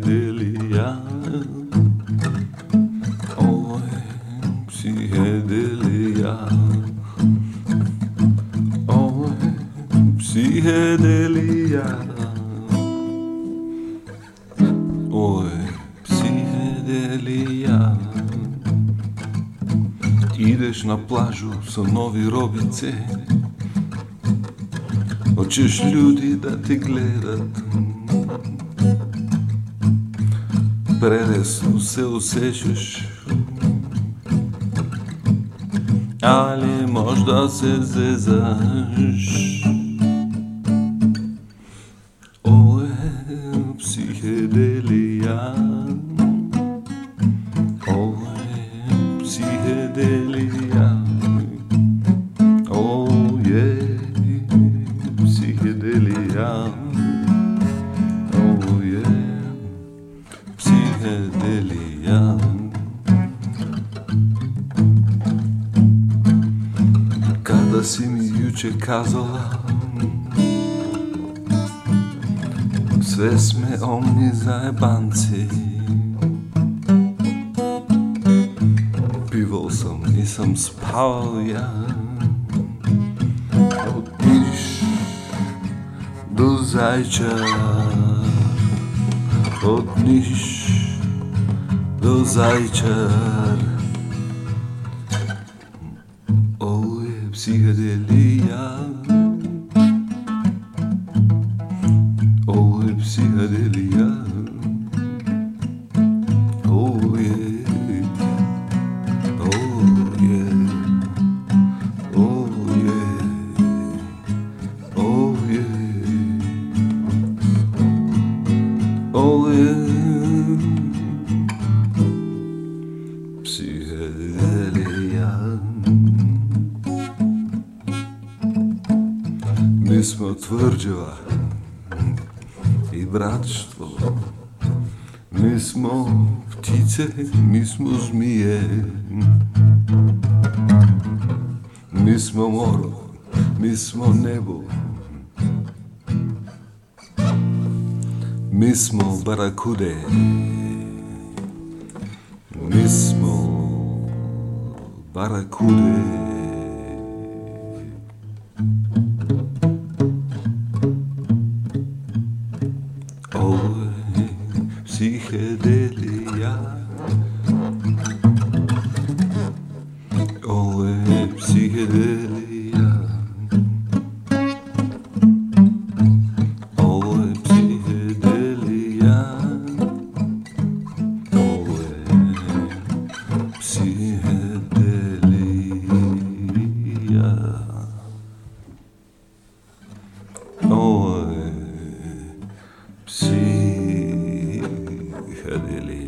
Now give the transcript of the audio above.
hedelija Ой, психеделия Ой, психеделия е, Ой, психеделия е, е, Идеш на плажу са нови робице. Хочеш люди да те гледат. prenes os seus seixos, Ali mostra seus desejos. Ou é psicodelia. Ou é psicodelia. Psihedelija Kada si mi juče kazala Sve sme omni zajebanci Pivao sam, nisam spavao ja Od Niš do Zajčar Od Niš do Zajčar Ovo je psihedelija Mi smo tvrđava i bratstvo. Mi smo ptice, mi smo zmije. Mi smo moro, mi smo nebo. Mi smo barakude. Mi smo barakude aşkı deli ya Ol hepsi deli Really.